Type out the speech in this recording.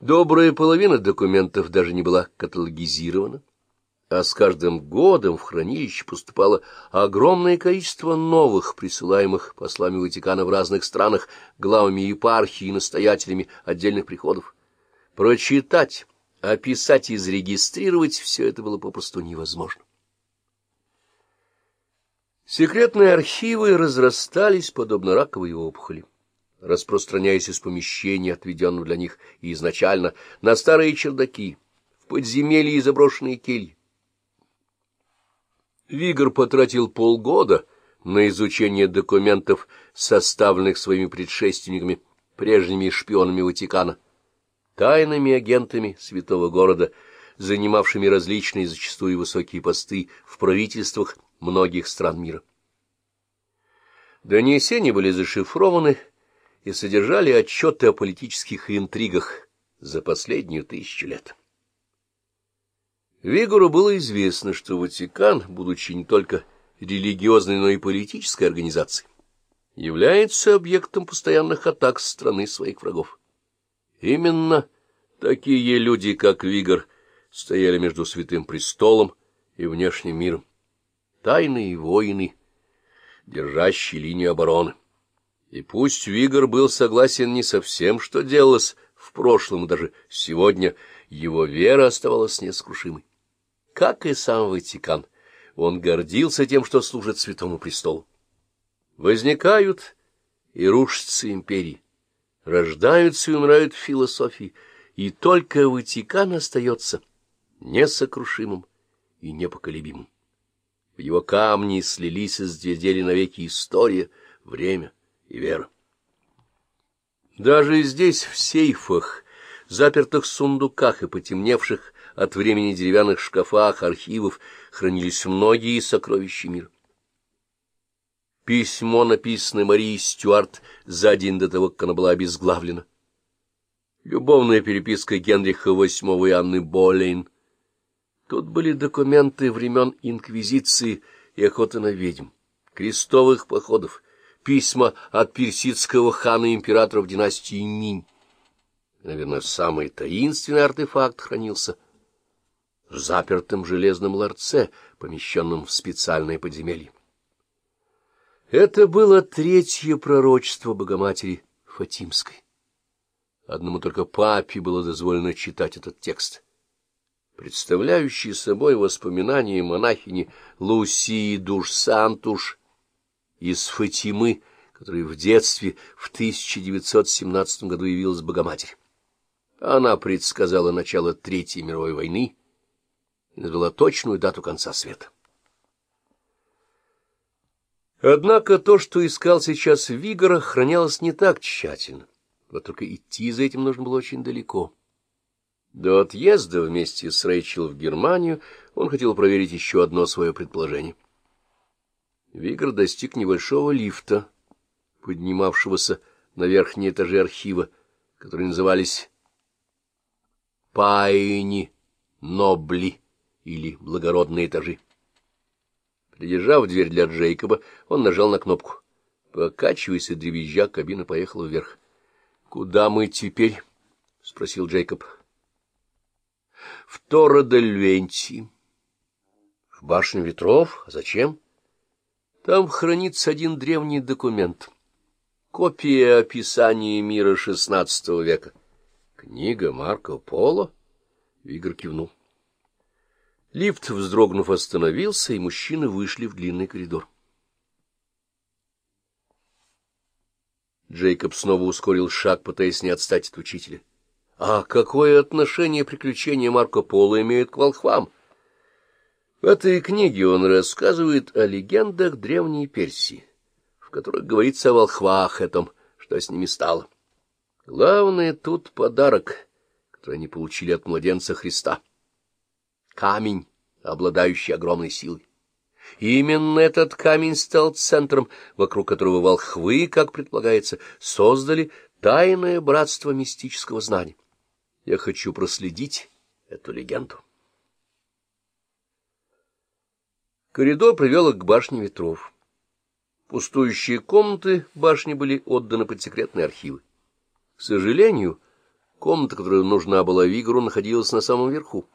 Добрая половина документов даже не была каталогизирована, а с каждым годом в хранилище поступало огромное количество новых, присылаемых послами Ватикана в разных странах, главами епархии и настоятелями отдельных приходов. Прочитать, описать и зарегистрировать все это было попросту невозможно. Секретные архивы разрастались, подобно раковой опухоли распространяясь из помещения, отведенного для них и изначально, на старые чердаки, в подземелья и заброшенные кельи. Вигор потратил полгода на изучение документов, составленных своими предшественниками, прежними шпионами Ватикана, тайными агентами святого города, занимавшими различные, зачастую высокие посты в правительствах многих стран мира. Донесения были зашифрованы, и содержали отчеты о политических интригах за последнюю тысячу лет. Вигору было известно, что Ватикан, будучи не только религиозной, но и политической организацией, является объектом постоянных атак страны своих врагов. Именно такие люди, как Вигор, стояли между Святым Престолом и внешним миром, тайные воины, держащие линию обороны. И пусть Вигор был согласен не со всем, что делалось в прошлом, даже сегодня, его вера оставалась нескрушимой. Как и сам Ватикан, он гордился тем, что служит Святому Престолу. Возникают и рушатся империи, рождаются и умирают философии, и только Ватикан остается несокрушимым и непоколебимым. В его камни слились и сдедели навеки история, время, и вера. Даже здесь, в сейфах, запертых сундуках и потемневших от времени деревянных шкафах архивов, хранились многие сокровища мира. Письмо, написанное Марией Стюарт за день до того, как она была обезглавлена. Любовная переписка Генриха VIII и Анны Болейн. Тут были документы времен Инквизиции и охоты на ведьм, крестовых походов, письма от персидского хана императоров династии Минь. Наверное, самый таинственный артефакт хранился в запертом железном ларце, помещенном в специальное подземелье. Это было третье пророчество Богоматери Фатимской. Одному только папе было дозволено читать этот текст, представляющий собой воспоминания монахини Лусии Душ-Сантуш, из Фатимы, которая в детстве в 1917 году явилась Богоматерь. Она предсказала начало Третьей мировой войны и назвала точную дату конца света. Однако то, что искал сейчас Вигора, хранялось не так тщательно. Вот только идти за этим нужно было очень далеко. До отъезда вместе с Рэйчел в Германию он хотел проверить еще одно свое предположение — Вигр достиг небольшого лифта, поднимавшегося на верхние этажи архива, которые назывались Пайни Нобли или благородные этажи. Придержав дверь для Джейкоба, он нажал на кнопку. Покачиваясь и дребезжа, кабина поехала вверх. — Куда мы теперь? — спросил Джейкоб. — В Торо-дель-Венти. — В башню ветров? А зачем? — там хранится один древний документ. Копия описания мира XVI века. Книга Марко Поло? Вигр кивнул. Лифт, вздрогнув, остановился, и мужчины вышли в длинный коридор. Джейкоб снова ускорил шаг, пытаясь не отстать от учителя. — А какое отношение приключения Марко Поло имеют к волхвам? — в этой книге он рассказывает о легендах Древней Персии, в которых говорится о волхвах, о том, что с ними стало. Главное тут подарок, который они получили от младенца Христа. Камень, обладающий огромной силой. именно этот камень стал центром, вокруг которого волхвы, как предполагается, создали тайное братство мистического знания. Я хочу проследить эту легенду. Коридор привел их к башне ветров. Пустующие комнаты башни были отданы под секретные архивы. К сожалению, Комната, которая нужна была Вигору, находилась на самом верху.